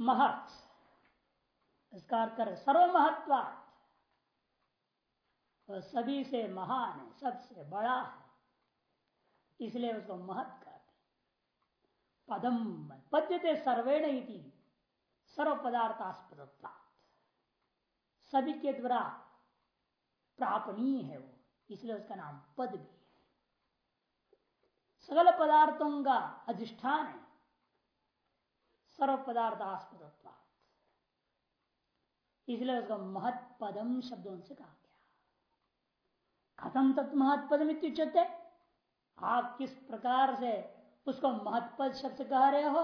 महत। इसका अर्थ कर, सर्वमहत्वात्। वह सभी से महान है, सबसे बड़ा है। इसलिए उसको महत कहते पदम पद्यते सर्वेण सर्व पदार्थास्पद सभी के द्वारा प्रापणीय है वो, इसलिए उसका नाम पद भी है। सकल पदार्थों का अधिष्ठान है। सर्व पदार्थास्पद इसलिए उसका महत्पदम शब्दों से कहा गया। खत्म तत् महत्पद उच्चते आप किस प्रकार से उसको महत्पद शब्द कह रहे हो?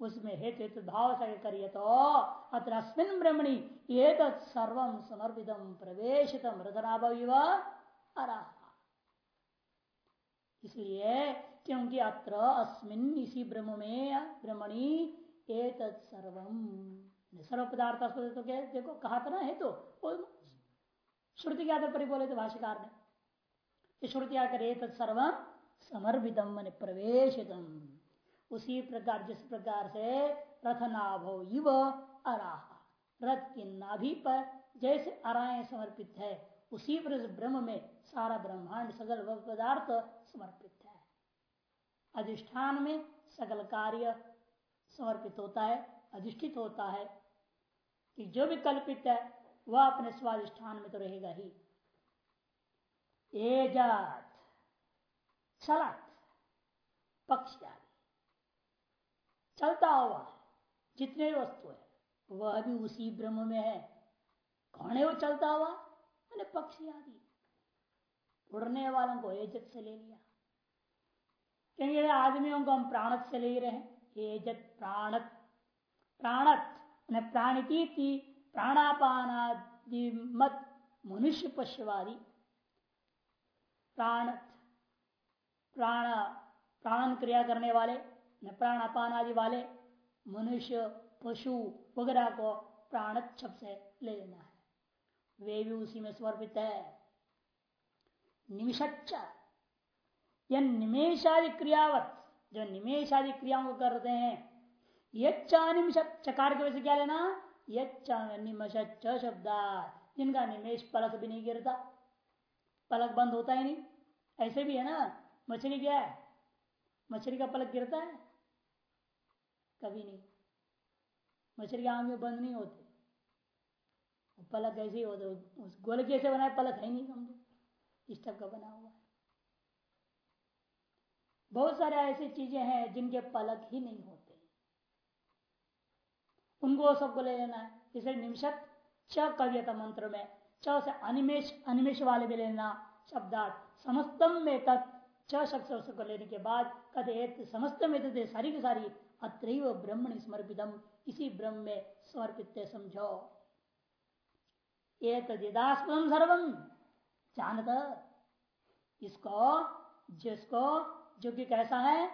उसमें हेतु हेतु भाव से करिए तो अत्र अस्मिन ब्रह्मणि ये सर्व समर्पित प्रवेशित रथनाभव इसलिए क्योंकि अत्र अस्मिन इसी ब्रह्म में ब्रह्मणि एक सर्वम। सर्व पदार्थ तो क्या देखो कहा था ना हेतु तो, श्रुति के आधार पर बोले थे भाष्यकार ने। श्रुति आकर तत्सर्व समर्पितम मन प्रवेशितम। उसी प्रकार जिस प्रकार से रथ नाभो युव अराह। रथ की नाभि पर जैसे अराय समर्पित है उसी ब्रह्म में सारा ब्रह्मांड सकल पदार्थ समर्पित है। अधिष्ठान में सकल कार्य समर्पित होता है, अधिष्ठित होता है, कि जो भी कल्पित है, वह अपने स्वाधिष्ठान में तो रहेगा ही। एजात चलत पक्ष चलता हुआ जितने वस्तु है, वह भी उसी ब्रह्म में है। कौन है वो चलता हुआ? मैंने पक्षी आदि उड़ने वालों को एजत से ले लिया। क्योंकि आदमियों को हम प्राणत से ले रहे हैं। एजत प्राणत। प्राणत प्राणिती प्राणापानादि मत, मनुष्य पशुवादी। प्राण प्राण प्राण क्रिया करने वाले प्राण अपान आदि वाले, मनुष्य, पशु वगैरह को प्राण छप से ले लेना है। वे भी उसी में समर्पित है। निमिषच्च यह निमेशादि क्रियावत, जो निमेशादि क्रियाओं को करते हैं ये निमिष चकार के वजह से क्या लेना? निमश शब्द जिनका निमेश पलक भी नहीं गिरता, पलक बंद होता ही नहीं। ऐसे भी है ना, मछली क्या है? मछली का पलक गिरता है? कभी नहीं। मछली की आँख बंद नहीं होते। पलक ऐसे ही होते गोल कैसे बनाए, पलक है नहीं समझो। इस टाइप का बना हुआ है। बहुत सारे ऐसी चीज़ें हैं जिनके पलक ही नहीं होते। उनको सबको ले लेना है। इसे निमिषत च कव्यता मंत्र में, च से अनिमेश अनिमेश वाले भी लेना, शब्दार्थ। समस्तम में तत् च शब्द को लेने के बाद कदे समस्त में तथे सारी की सारी अत्र ब्रह्मण समर्पितम। इसी ब्रह्म में समर्पित समझो। ये तदास्पदम सर्वम जानत, इसको, जिसको जो कि कैसा है?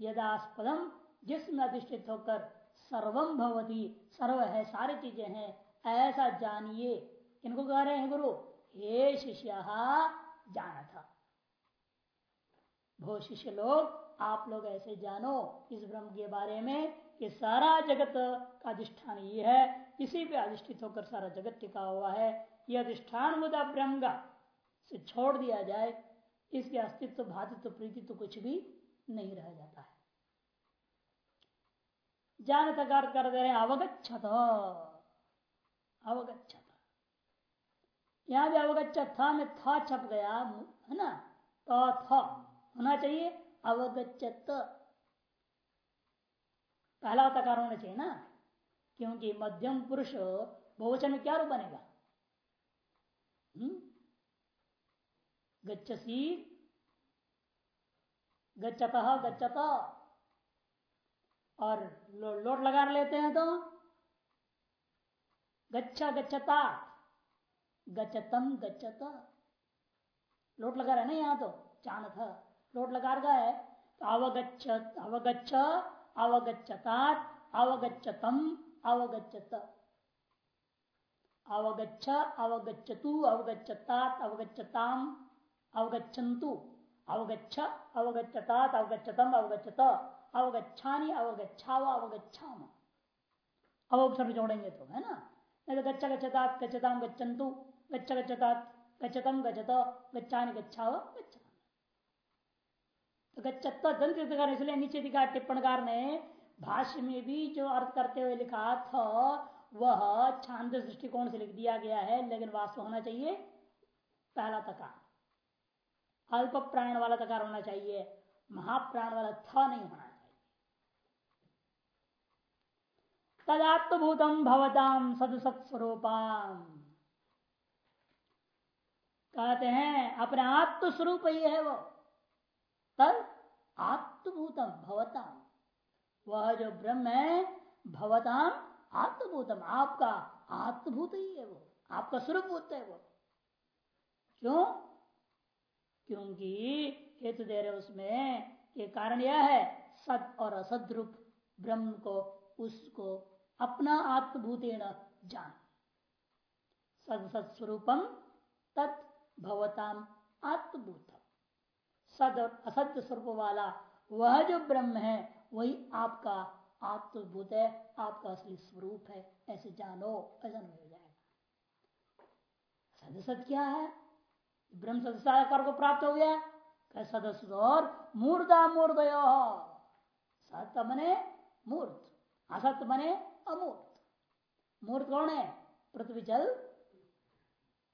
यदास्पदम, जिसमें अधिष्ठित होकर सर्वम भवती, सर्व है, सारी चीज़ें हैं, ऐसा जानिए। इनको कह रहे हैं गुरु? हे शिष्य, जाना था। भो शिष्य लोग, आप लोग ऐसे जानो इस ब्रह्म के बारे में कि सारा जगत का अधिष्ठान ये है, इसी पे अधिष्ठित होकर सारा जगत टिका हुआ है। ये अधिष्ठान मुदा ब्रह्म से छोड़ दिया जाए इसके अस्तित्व, भातित्व प्रीति तो कुछ भी नहीं रह जाता है। जानत कर कर दे रहे अवगछत अवगछत यहाँ भी अवगछत था, में था छप गया, है ना? तो था। होना चाहिए अवगछत पहला तकार होना चाहिए ना, क्योंकि मध्यम पुरुष बहुवचन में क्या रूप बनेगा? हम्म? गच्छसी। गच्छत गच्छत और लो, लोट लगा लेते हैं तो? गच्छा गच्छता। गच्छतम गच्छत। लोट लगा रहे ना यहाँ तो? चाण था लोट लगा रहा है। तो अवगच्छ अवगच्छ अवगच्छतात अवगच्छतम अवगच्छत। अवगच्छ अवगच्छतु अवगच्छतात अवगच्छताम। अवगच्छन्तु। अवगछ अवगच्छतात अवगच्छतम अवगच्छत। अवगछानी अवगछाव अवगछाम अवसर जोड़ेंगे तो है ना? नहीं तो गच्चा गच्छतात गच्छताम गच्छन्तु। गच्चा गच्छतात, गच्छतम, गच्छत। गच्छानी गच्छाव गच्छा तो गच्छत्व दंत इसलिए नीचे दिखा टिप्पणकार ने भाष्य में भी जो अर्थ करते हुए लिखा था, वह छांद दृष्टिकोण से लिख दिया गया है, लेकिन वास्तव होना चाहिए पहला तकार। अल्प प्राण वाला तकार होना चाहिए, महाप्राण वाला था नहीं होना चाहिए। तदात्मभूतम भवताम सदसत्स्वरूपाम। कहते हैं, अपने आत्म स्वरूप ही है वो। तद आत्मभूतम भवताम। वह जो ब्रह्म है, भवताम आत्मभूतम। आपका आत्मभूत ही है वो। आपका स्वरूप भूत है वो। क्यों? क्योंकि हेतु दे रहे उसमें ये कारण यह है, सद और असद रूप ब्रह्म को, उसको, अपना आत्मभूत जान। सद सत्स्वरूपम, तत् भवताम आत्मभूत सद और असत्य स्वरूप वाला, वह जो ब्रह्म है, वही आपका आत्मभूत है, आपका असली स्वरूप है। ऐसे जानो, ऐसा हो जाएगा। सदसत क्या है? ब्रह्म सदसाकार को प्राप्त हो गया। सदस्य और मूर्धा मूर्धय। सत्य मने मूर्त असत मने अमूर्त। मूर्त कौन है? पृथ्वी जल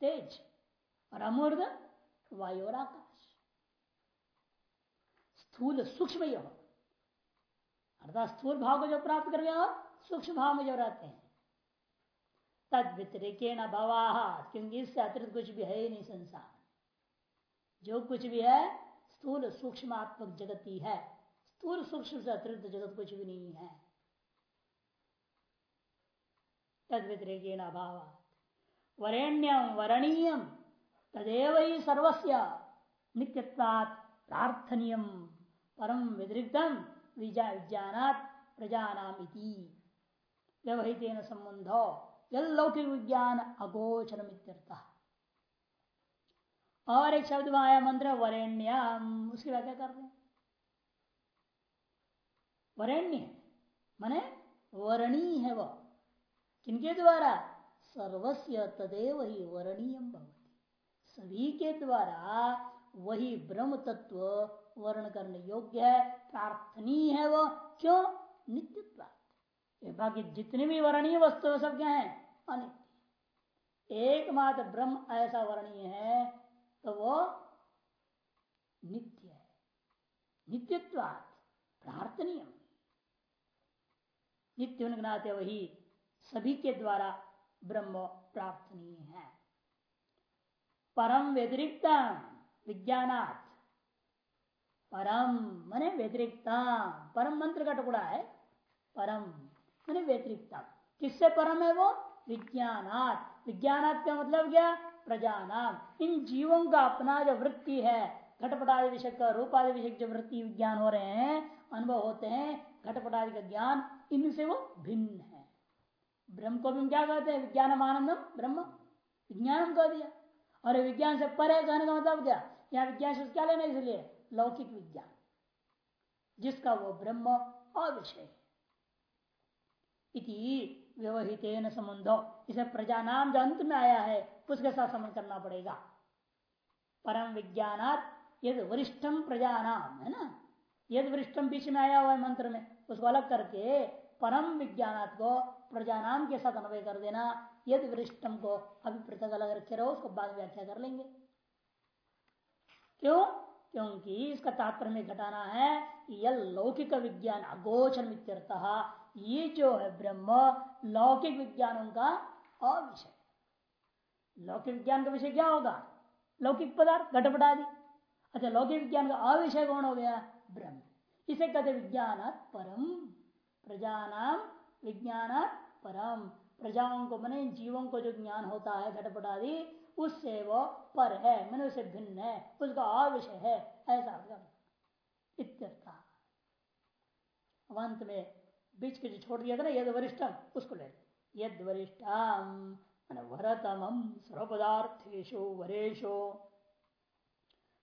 तेज। और अमूर्त वायु और आकाश स्थूल सूक्ष्म अर्थात स्थूल भाव को जो प्राप्त कर गया, सूक्ष्म भाव में जो रहते हैं। तद व्यतिरिके न भवा, क्योंकि इससे अतिरिक्त कुछ भी है ही नहीं संसार। जो कुछ भी है, स्थूल सूक्ष्मात्मक जगत ही है। स्थूल सूक्ष्म से अतिरिक्त जगत कुछ भी नहीं है। तद व्यतिरिके न भाव वरेण्यम वरणीयम तदेव ही सर्वस्व नित्यत्वात् प्रार्थनीय। परम व्यतिरिक्तम विज्ञानात प्रजानाम व्यवहित संबंधो लौकिक विज्ञान अगोचर और एक शब्द में आया मंत्र, वरेण्यम। उसकी व्याख्या कर रहे वरेण्य, मने वर्णी है वह किनके द्वारा? सर्वस्व तदेव ही वर्णीयम सभी के द्वारा वही ब्रह्म तत्व वर्ण करने योग्य है, प्रार्थनीय है वो क्यों नित्यत्व बाकी जितने भी वर्णीय वस्तु सब क्या है? अनित्य। एकमात्र ब्रह्म ऐसा वर्णीय है तो वो नित्य है। नित्यत्वात् प्रार्थनीय नित्य उन्नाते वही सभी के द्वारा ब्रह्म प्रार्थनीय है। परम व्यतिरिक्त विज्ञानात्। परम, मने व्यतिरिक्ता। परम मंत्र का टुकड़ा है, परम, मने व्यतिरिक्ता। किससे परम है वो? विज्ञानात्। विज्ञानात् का मतलब क्या? प्रजानाम। इन जीवों का अपना जो वृत्ति है, घटपटादि विषय का, रूपादि विषय जो वृत्ति विज्ञान हो रहे हैं, अनुभव होते हैं, घटपटादि का ज्ञान, इनसे वो भिन्न है। ब्रह्म को भी क्या कहते हैं? विज्ञान आनंदम ब्रह्म। विज्ञान कह दिया। और विज्ञान से परे कहने का मतलब क्या? यहाँ विज्ञान से क्या लेना इसलिए? लौकिक विज्ञान, जिसका वो ब्रह्म अविषय इति व्यवहित संबंधो। इसे प्रजा नाम जो अंत में आया है उसके साथ संबंध करना पड़ेगा। परम विज्ञानात यद वरिष्ठम प्रजा नाम है ना? यद वरिष्ठम बीच में आया हुआ है मंत्र में, उसको अलग करके परम विज्ञानात को प्रजा नाम के साथ अन्वय कर देना। यद वरिष्ठम को अभी पृथक अलग रखे रहो, उसको बाद व्याख्या कर लेंगे। क्यों? क्योंकि इसका तात्पर्य में घटाना है यह लौकिक विज्ञान अगोचर ये जो है ब्रह्म लौकिक विज्ञानों का अविषय। लौकिक विज्ञान का विषय क्या होगा? लौकिक पदार्थ घटपट आदि अच्छा लौकिक विज्ञान का अविषय कौन हो गया? ब्रह्म। इसे कहते विज्ञान परम प्रजानाम विज्ञान परम प्रजाओं को मने जीवों को जो ज्ञान होता है घटपट आदि उससे वो पर है मनुष्य उसे भिन्न है, उसका अविषय है, ऐसा अंत में बीच के जो छोड़ दिया था ना, यद वरिष्ठम, उसको ले यद वरिष्ठम वरतम सर्वपदार्थेशो वरेशो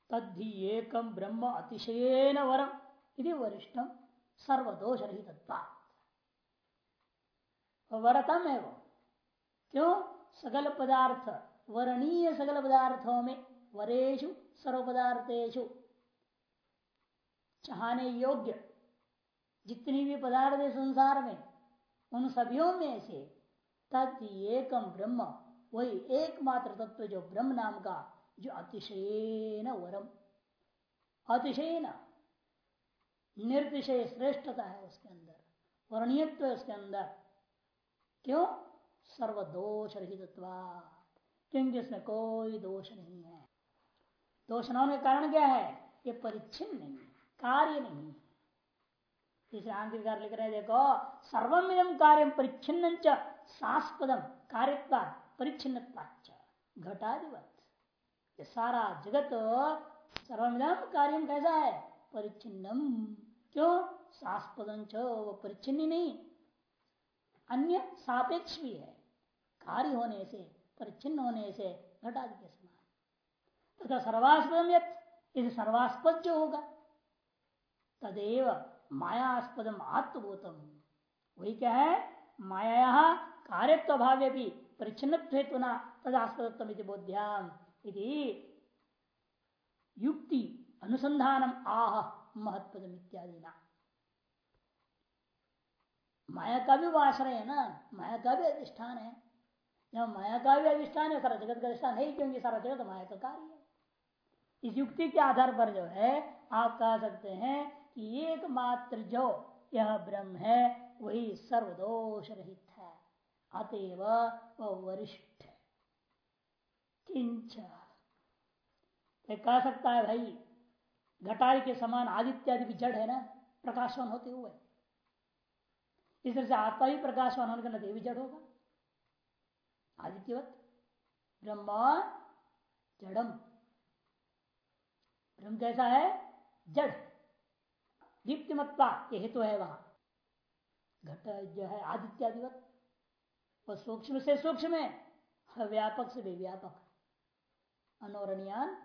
तद्धि एकम ब्रह्म अतिशयन वरम यदि वरिष्ठम सर्वदोष रहित वरतम है वो क्यों? सकल पदार्थ, वर्णीय सकल पदार्थों में वरेशु सर्व पदार्थेशु चाहने योग्य जितनी भी पदार्थ है संसार में, उन सभियों में से तद एकम ब्रह्म, वही एकमात्र तत्व जो ब्रह्म नाम का, जो अतिशय वरम। अतिशय निर्तिशय श्रेष्ठता है उसके अंदर, वर्णीयत्व उसके अंदर। क्यों? सर्वदोष रहित क्योंकि उसमें कोई दोष नहीं है। दोष न होने कारण क्या है? ये परिच्छिन्न नहीं कार्य नहीं इसे लिख रहे देखो सर्वमिदम कार्य परिच्छिन्न सास्पदम कार्यता परिच्छिन्न घटाधिवत ये सारा जगत सर्वमिदम कार्य कैसा है? परिच्छिन्नम क्यों? सास्पदम च वो परिच्छिन्न नहीं। अन्य सापेक्ष भी है। कार्य होने से, परिच्छिन्न होने से घटादि के समान। तथा सर्वास्पदम यथ इसे सर्वास्पद जो होगा। तदेव मायास्पदम आत्मभूतम वही क्या है? माया कार्यत्व भाव्य भी परिच्छिन्न हेतुना तदास्पदत्व बोध्याम युक्ति अनुसंधानम आह महत्पदम इत्यादि ना माया का भी आश्रय है ना माया का भी अधिष्ठान है जब माया का भी अधिष्ठान है सारा जगत का अधिष्ठान है, क्योंकि सारा जगत माया का कार्य है। इस युक्ति के आधार पर जो है, आप कह सकते हैं कि एकमात्र जो यह ब्रह्म है, वही सर्वदोष रहित है। अतएव वह वरिष्ठ किंच। कह सकता है भाई, घटाई के समान आदित्य आदि भी जड़ है ना, प्रकाशवान होते हुए। इस तरह से आत्मा ही प्रकाशवान होने का नदी भी जड़ होगा। आदित्यवत, ब्रह्मा जड़म। ब्रह्म कैसा है? जड़। दीप्तिमत्ता ये हेतु है वहाँ। घट जो है आदित्यादिवत। वह सूक्ष्म से सूक्ष्म है व्यापक से भी व्यापक। अनोरणियान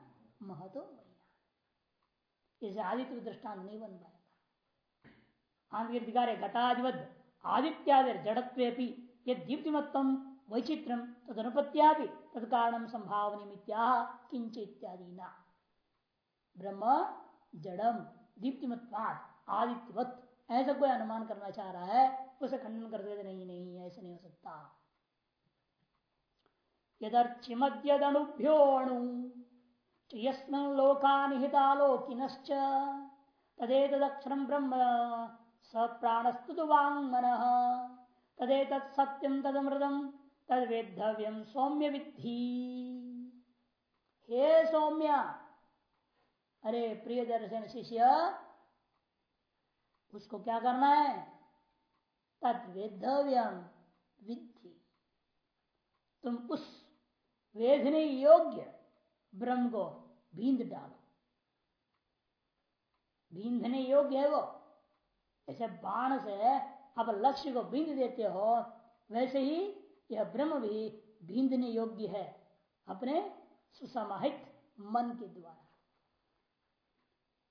महतो इसे आदित्य दृष्टांत नहीं बन पाएगा। आंधिकार घटाधिवत आदित्यादि जड़त्व ये दीप्तिमत्तम वैचित्रम तदनुपत्या तत्कारण संभावनी किंच इत्यादि न ब्रह्म जड़म। दीप्तिमत्वाद आदित्यवत। ऐसा कोई अनुमान करना चाह रहा है, उसे खंडन कर देते नहीं नहीं, ऐसे नहीं हो सकता। यदर्चिमद्यदनुभ्योणु यस्म लोका निहितालोकिनश्च तदेतदक्षरम ब्रह्म स प्राणस्तु वांगन तदेत सत्यम तदमृतम तद वेद्धव्यम सौम्य विद्धि हे सौम्य अरे प्रिय दर्शन शिष्य, उसको क्या करना है? तद वेद्धव्यम विद्धि। तुम उस वेधने योग्य ब्रह्म को भींद डालो। भींधने योग्य है वो। ऐसे बाण से अब लक्ष्य को बींद देते हो, वैसे ही यह ब्रह्म भी भींदने योग्य है, अपने सुसमाहित मन के द्वारा।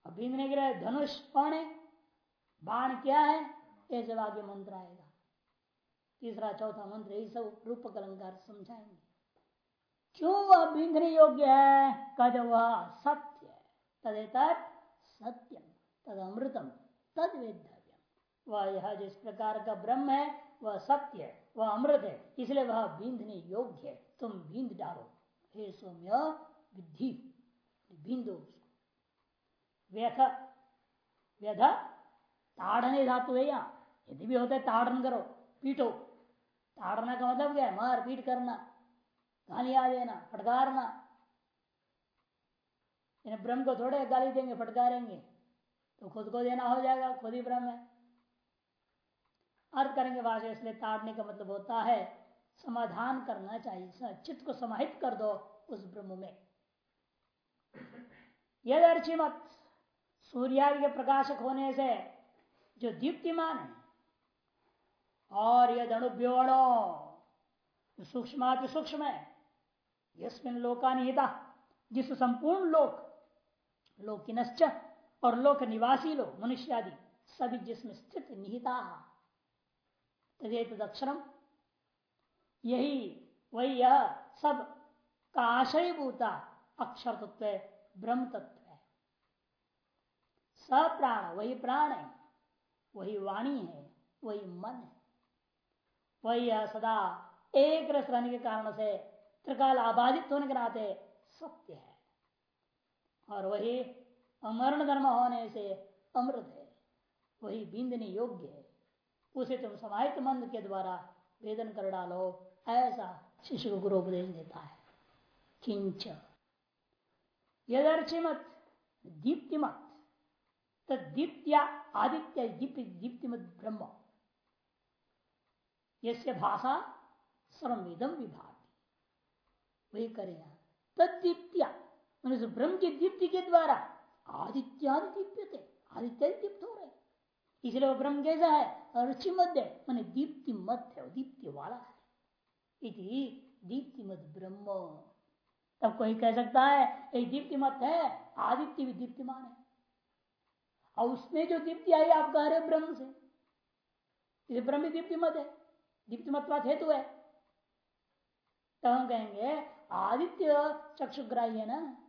अब भींदने के लिए धनुष कौन है बाण क्या है? ऐसे आगे मंत्र आएगा। तीसरा, चौथा मंत्र, यही सब रूपक अलंकार समझाएँगे। क्यों वह बिंदने योग्य है? कद वह सत्य तदेतर सत्यम, तद अमृतम, तद वेद्यव्यम वह यह जिस प्रकार का ब्रह्म है, वह सत्य है, वह अमृत है, इसलिए वह बींदने योग्य है। तुम बींद डालो। हे सौम्य विधि बींदो व्यथ व्यथ ताड़ने धातु है यहाँ। यदि भी होता है, ताड़न करो, पीटो। ताड़ना का मतलब क्या है? मार पीट करना गालियाँ देना, फटकारना। ब्रह्म को थोड़े गाली देंगे, फटकारेंगे। तो खुद को देना हो जाएगा, खुद ही ब्रह्म है। अर्थ करेंगे भाषा इसलिए ताड़ने का मतलब होता है, समाधान करना चाहिए चित्त को समाहित कर दो उस ब्रह्म में। यद मत सूर्यादि के प्रकाशक होने से जो दीप्तिमान है, और यद अणुव्योणो सूक्ष्म सूक्ष्म है, यस्मिन लोकानिहिता, जिस संपूर्ण लोक, लोकिनश्च और लोक निवासी लोग मनुष्य आदि सभी जिसमें स्थित निहिता तदेत अक्षरम। यही, वही यह सब का आशय भूता अक्षर तत्व ब्रह्म तत्व सप्राण, वही प्राण है, वही वाणी है, वही मन है। वही सदा एक रस रहने के कारण से त्रिकाल आबादित होने के नाते सत्य है। और वही अमरण धर्म होने से अमृत है, वही बिंदनी योग्य है। उसे तुम समाहित मंद के द्वारा वेदन कर डालो, ऐसा शिशु को गुरु उपदेश देता है। किंच। यदर्चिमत, दीप्तिमत। तदीप्त्या आदित्य दीप्तिमत ब्रह्म। यस्य भाषा सर्वेदम विभाग वही करे तदीप्त्या ब्रह्म की दीप्ति के द्वारा आदित्यादि दीप्य थे आदित्य दीप्त हो रहे। इसलिए वो ब्रह्म कैसा है? और मध्य मैंने दीप्ति मध्य है दीप्ति वाला है। इति दीप्ति मत ब्रह्म। तब कोई कह सकता है, ये दीप्ति मत है, आदित्य भी दीप्तिमान है। और उसमें जो दीप्ति आई, आप कह रहे ब्रह्म से। इसे ब्रह्म दीप्ति मत है। दीप्ति मत हेतु है। तो हम कहेंगे, आदित्य चक्षुग्राही है ना?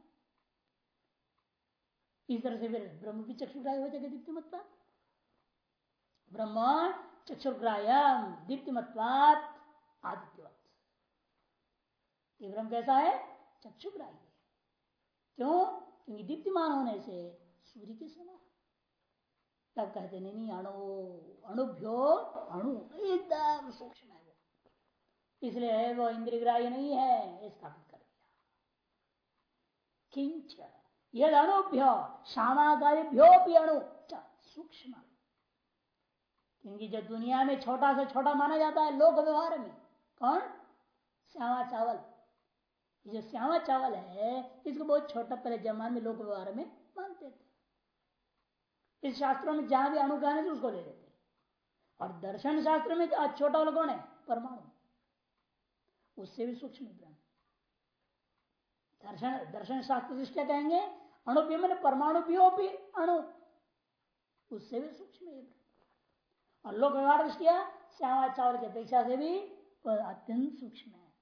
इस तरह से फिर ब्रह्म भी चक्षुग्राही हो जाएगा दीप्ति मत ब्रह्म चक्षुग्राह्यम दीप्तिमत्वात आदित्यवत ये ब्रह्म कैसा है? चक्षुग्राह्य क्यों? क्योंकि दीप्तिमान होने से सूर्य के समान। तब कहते नहीं नहीं अणु अणुभ्यो अणु एकदम सूक्ष्म है वो इसलिए वो इंद्रियग्राह्य नहीं है स्थापित कर दिया किंच यद अणुभ्यो श्यामाकारिभ्यो भी अणु सूक्ष्म क्योंकि जो दुनिया में छोटा से छोटा माना जाता है लोक व्यवहार में कौन श्यामा चावल जो श्यामा चावल है इसको बहुत छोटा पहले जमान में लोक व्यवहार में इस शास्त्रों में जहाँ भी अणु कहने उसको ले लेते और दर्शन शास्त्र में छोटा वाला कौन है? परमाणु। उससे भी सूक्ष्म ब्रह्म। दर्शन दर्शन शास्त्र दृष्टिया कहेंगे, अणु भी मैंने परमाणु भी हो भी अणु। उससे भी सूक्ष्म और लोक व्यवहार दृष्टिया श्यामा चावल की अपेक्षा से भी अत्यंत सूक्ष्म है।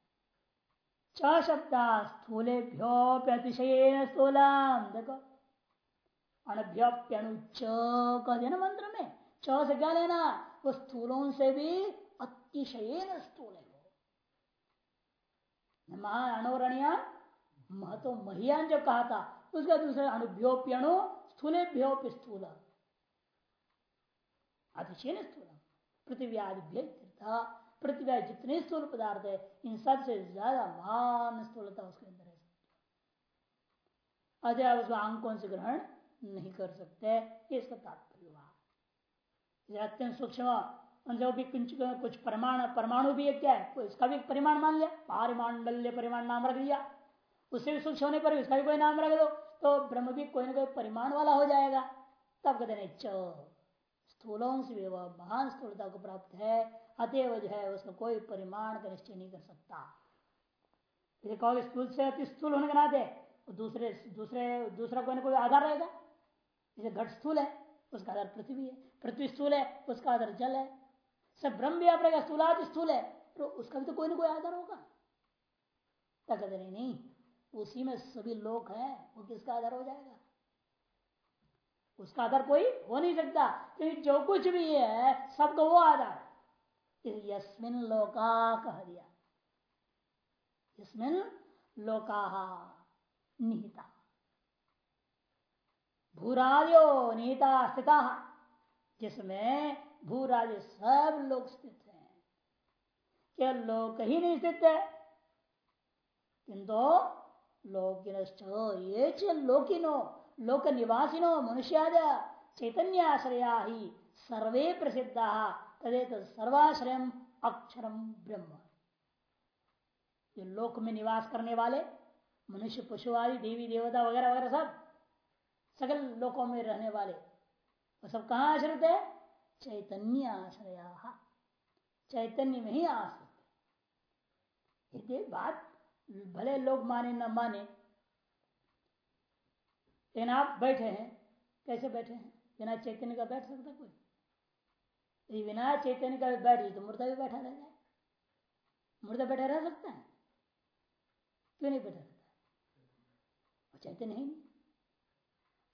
च शब्द स्थूलेभ्योप्यतिशय स्थूलम देखो। अणभ्योप्यणुच कह देना मंत्र में च से क्या लेना वो स्थूलों से भी अतिशय स्थूल है। वो महाअणुरणिया महतो महियान जो कहा था, उसका दूसरा अणुभ्योप्यणु स्थूलेभ्योप्य स्थूल। अतिशय स्थूल। पृथ्वी आदि पृथ्वी जितने स्थूल पदार्थ है, इन सबसे ज़्यादा महान स्थूलता उसके अंदर है। अजय उसको अंकों से ग्रहण? नहीं कर सकते इसका तात्पर्य अत्यंत सूक्ष्म जो भी कुछ कुछ परिमाण, परमाणु भी है क्या है? इसका भी परिमाण मान लिया, पारिमांडल्य परिमाण नाम रख लिया उससे भी सूक्ष्म होने पर इसका भी कोई नाम रख दो तो ब्रह्म भी कोई ना कोई परिमाण वाला हो जाएगा। तब कहते नहीं च, स्थूलों से भी वह महान स्थूलता को प्राप्त है, अतएव जो है उसका कोई परिमाण का निश्चय नहीं कर सकता। कहोगे स्थूल से अति स्थूल होने के नाते, दूसरे दूसरे, दूसरा कोई ना कोई आधार रहेगा। जैसे घट स्थूल है उसका आधार पृथ्वी है। पृथ्वी स्थूल है उसका आधार जल है। सब ब्रह्म आप रहेगा स्थूलाद स्थूल है तो उसका भी तो कोई ना कोई आधार होगा। तक नहीं, नहीं उसी में सभी लोग हैं वो किसका आधार हो जाएगा? उसका आधार कोई हो नहीं सकता क्योंकि जो कुछ भी है सबको वो आधार। यस्मिन लोका कह दिया। यस्मिन लोका निहिता। भूराजो निहिता स्थित, जिसमें भूराज सब लोग स्थित हैं। क्या लोक ही नहीं स्थित है? किंतु लोकिन ये लोकिनो लोक निवासिनो मनुष्याद चैतन्य आश्रया ही सर्वे प्रसिद्ध, तदेत सर्वाश्रय अक्षरम ब्रह्म। जो लोक में निवास करने वाले, मनुष्य, पशु आदि, देवी, देवता वगैरह वगैरह सब सकल लोकों में रहने वाले। वो सब कहा आश्रित है? चैतन्य आश्रया। चैतन्य में ही आश्रित। ये बात भले लोग माने न माने, लेकिन आप बैठे हैं, कैसे बैठे हैं? बिना चैतन्य का बैठ सकता कोई? यदि बिना चैतन्य का बैठ तो मुर्दा भी बैठा रह जाए। मुर्दा बैठा रह सकता है? क्यों नहीं बैठा सकता? चैतन्य ही नहीं।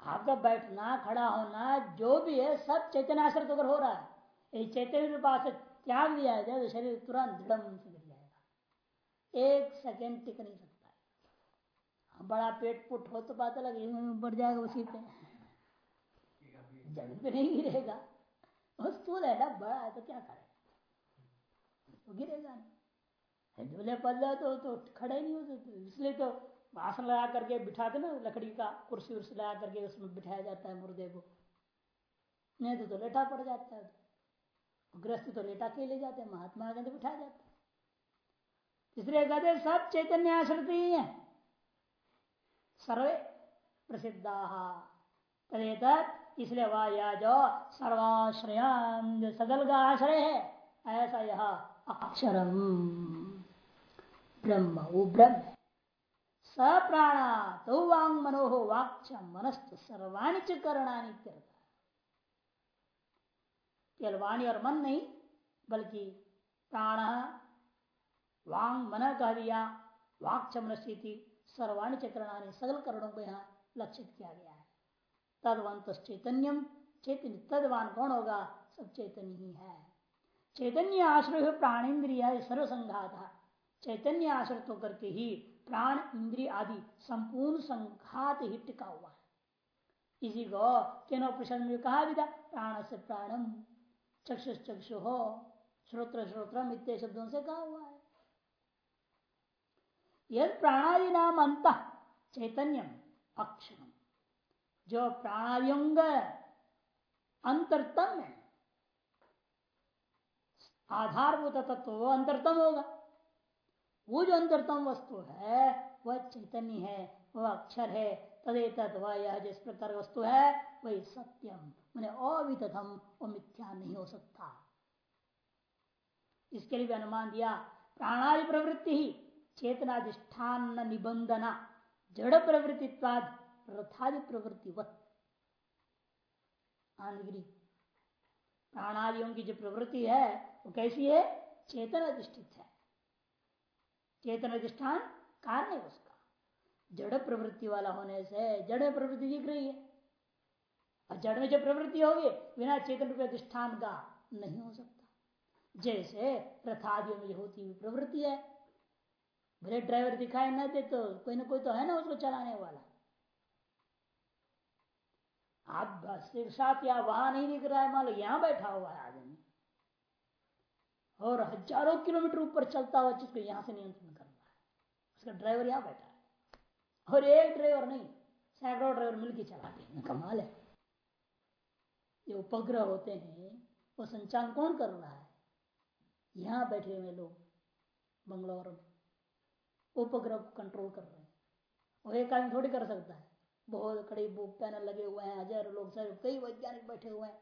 आपका बैठना खड़ा होना जो भी है सब चैतन्य आश्रित अगर हो रहा है। यदि चैतन्य पास त्याग दिया जाए तो शरीर तुरंत दृढ़ से गिर जाएगा। एक सेकेंड टिक नहीं सकता है। बड़ा पेट पुट हो तो बात अलग बढ़ जाएगा उसी पे। ज़मीन पे नहीं गिरेगा। स्थूल है ना बड़ा है तो क्या करे? तो गिरेगा नहीं। दूल्हे पल्ले तो, तो खड़े नहीं हो सकते इसलिए तो आसन लगा करके बिठाते ना लकड़ी का कुर्सी उर्सी लगा करके उसमें बिठाया जाता है मुर्दे को। नहीं तो, तो लेटा पड़ जाता है। ग्रस्त तो लेटा के ले जाते हैं महात्मा आगे तो बिठाया जाता है। इसलिए कहते सब चैतन्य आश्रित ही है। सर्वे प्रसिद्धा। इसलिए वह यह जो सर्वाश्रयाम जो सगल का आश्रय है ऐसा यह अक्षरम। ब्रह्म वो ब्रह्म। सप्राणा तो वांग मनोह वाक्ष मनस्त सर्वाणी च केवल वाणी और मन नहीं, बल्कि प्राण वांग मन कह दिया वाक्ष मनस्थिति सर्वाणी चक्रणानी सकल करणों को यहाँ लक्षित किया गया है। तदवंत चैतन्यम चैतन्य तदवान कौन होगा? सब चैतन्य ही है। चैतन्य आश्रय प्राणेन्द्रिय सर्वसंघात। चैतन्य आश्रित होकर के ही प्राण, इंद्रिय आदि संपूर्ण संघात ही टिका हुआ है। इसी को केनो प्रश्न में कहा था प्राण से प्राणम चक्षु चक्षु हो श्रोत्र श्रोत्रम इत्य शब्दों से कहा हुआ है। यद प्राणादि नाम अंत चैतन्यम अक्षरम जो प्राणादियोंग अंतरतम है, आधारभूत तत्व अंतरतम होगा। वो जो अंतरतम वस्तु है, वह चैतन्य है, वह अक्षर है तदे वह यह जिस प्रकार वस्तु है, वही सत्यम। मैंने अवितथम, वो मिथ्या नहीं हो सकता। इसके लिए भी अनुमान दिया, प्राणादि प्रवृत्ति ही, चेतनाधिष्ठान निबंधना, जड़ प्रवृत्ति रथादि प्रवृत्तिवत। आनगिरी प्राणादियों की जो प्रवृत्ति है, वो कैसी है? चेतन अधिष्ठित है। चेतन अधिष्ठान कारण है उसका। जड़ प्रवृत्ति वाला होने से जड़ प्रवृत्ति दिख रही है। और जड़ में जो प्रवृत्ति होगी, बिना चेतन रूप अधिष्ठान का नहीं हो सकता। जैसे रथादियों में होती हुई प्रवृत्ति है, भले ड्राइवर दिखाए न दे तो कोई ना कोई तो है ना उसको चलाने वाला। आप के साथ या वहाँ नहीं दिख रहा है, मान लो यहाँ बैठा हुआ है आदमी। और हज़ारों किलोमीटर ऊपर चलता हुआ जिसको यहाँ से नियंत्रण उसका ड्राइवर यहाँ बैठा है। और एक ड्राइवर नहीं, सैकड़ों ड्राइवर मिलकर चलाते हैं। कमाल है। ये उपग्रह होते हैं, वो संचालन कौन कर रहा है? यहाँ बैठे हुए लोग, बंगलौर में, उपग्रह को कंट्रोल कर रहे हैं। और एक आदमी थोड़ी कर सकता है। बहुत कड़ी पैनल लगे हुए हैं, हज़ार लोग सर कई वैज्ञानिक बैठे हुए हैं।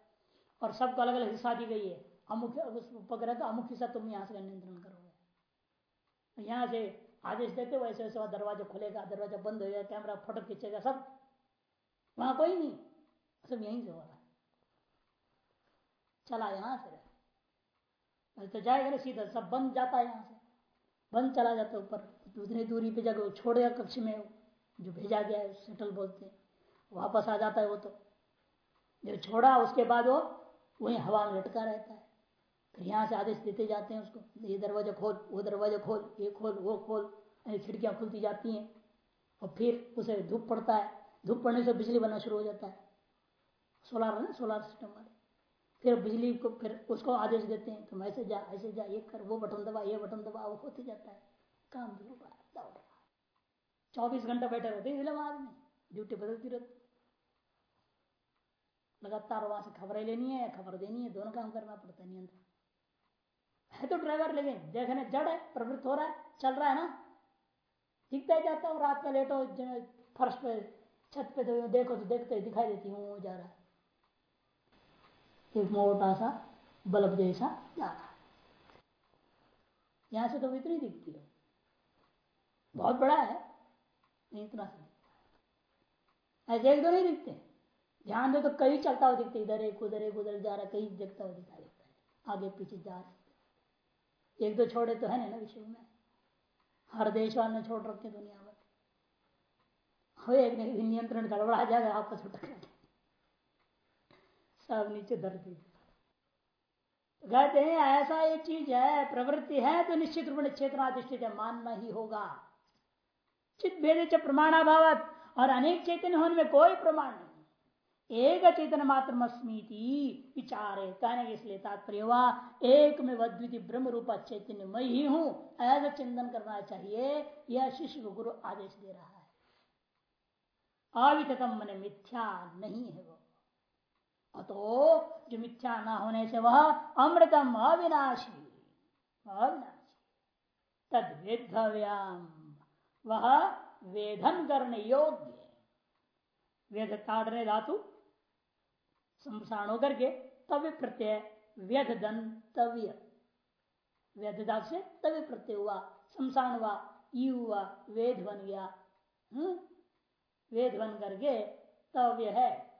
और सबको अलग अलग हिस्सा दी गई है। अमुख्य उपग्रह का अमुख हिस्सा तुम यहाँ से नियंत्रण करोगे। यहाँ से आदेश देते वैसे वैसे वहाँ दरवाज़ा खुलेगा, दरवाज़ा बंद हो जाएगा कैमरा फ़ोटो खींचेगा, सब। वहाँ कोई नहीं, सब यहीं से हो रहा है। चला यहाँ से तो जाएगा ना सीधा, सब बंद जाता है यहाँ से। बंद चला जाता है ऊपर। उतनी दूरी पे जगह छोड़ेगा, कक्ष में जो भेजा गया है सेटल बोलते हैं। वापस आ जाता है वो तो। जब छोड़ा, उसके बाद वो, वही हवा में लटका रहता है। यहाँ से आदेश देते जाते हैं उसको, ये दरवाज़ा खोल, वो दरवाज़ा खोल, ये खोल, वो खोल खिड़कियाँ खुलती जाती हैं। और फिर उसे धूप पड़ता है। धूप पड़ने से बिजली बनना शुरू हो जाता है। सोलार है ना? सोलार सिस्टम वाले। फिर बिजली को, फिर उसको आदेश देते हैं तुम ऐसे जा ऐसे जा, ये कर, वो बटन दबा, ये बटन दबा, वो होते जाता है। काम भी दौड़ रहा चौबीस घंटा बैठे रहते हैं इलाहाबाद में। ड्यूटी बदलती रहती लगातार वहाँ से खबरें लेनी है, खबर देनी है, दोनों काम करना पड़ता है नियंत्रण। है तो ड्राइवर लेकिन देखने जड़ है, प्रवृत्त हो रहा है, चल रहा है ना? दिखता ही जाता हूँ रात में लेटो फर्श पे, छत पे तो देखो तो देखते ही दिखाई देती हूँ जा रहा है। एक मोटा सा बल्ब जैसा जा रहा यहाँ से तो इतनी दिखती है। बहुत बड़ा है, नहीं इतना सा ऐसे एक दो नहीं दिखते। ध्यान दे तो कहीं चलता हुआ दिखता इधर एक, उधर एक, उधर जा रहा कहीं देखता हुआ दिखाई देता है। आगे पीछे जा रहे एक दो छोड़े तो है ना विश्व में। हर देश वाले ने छोड़ रखे दुनिया में। हो एक नियंत्रण गड़बड़ा जाएगा, आपस में टकरा सब नीचे धरती तो कहते हैं, ऐसा एक चीज़ है, प्रवृत्ति है तो निश्चित रूप में क्षेत्राधिष्ठित मानना ही होगा। चित भेद प्रमाणाभावत, और अनेक चैतन्य होने में कोई प्रमाण नहीं। एक चेतन मात्र विचार। है कहने इसलिए तात्पर्य हुआ एक में वद्विति ब्रह्म रूपा चैतन्य मैं ही हूँ ऐसा चिंतन करना चाहिए, यह शिष्य गुरु आदेश दे रहा है। अवितम मन मिथ्या नहीं है वो। अतो जो मिथ्या ना होने से वह अमृतम अविनाशी अविनाशी। तद वेदव्याम वह वेदन करने योग्य। वेद काटने धातु संसारण होकर के तव्य प्रत्यय व्यध दंतव्य व्यध धातु से तव्य प्रत्यय हुआ संसारण हुआ यू हुआ वेद बन गया। हम्म? वेद बन करके तव्य है।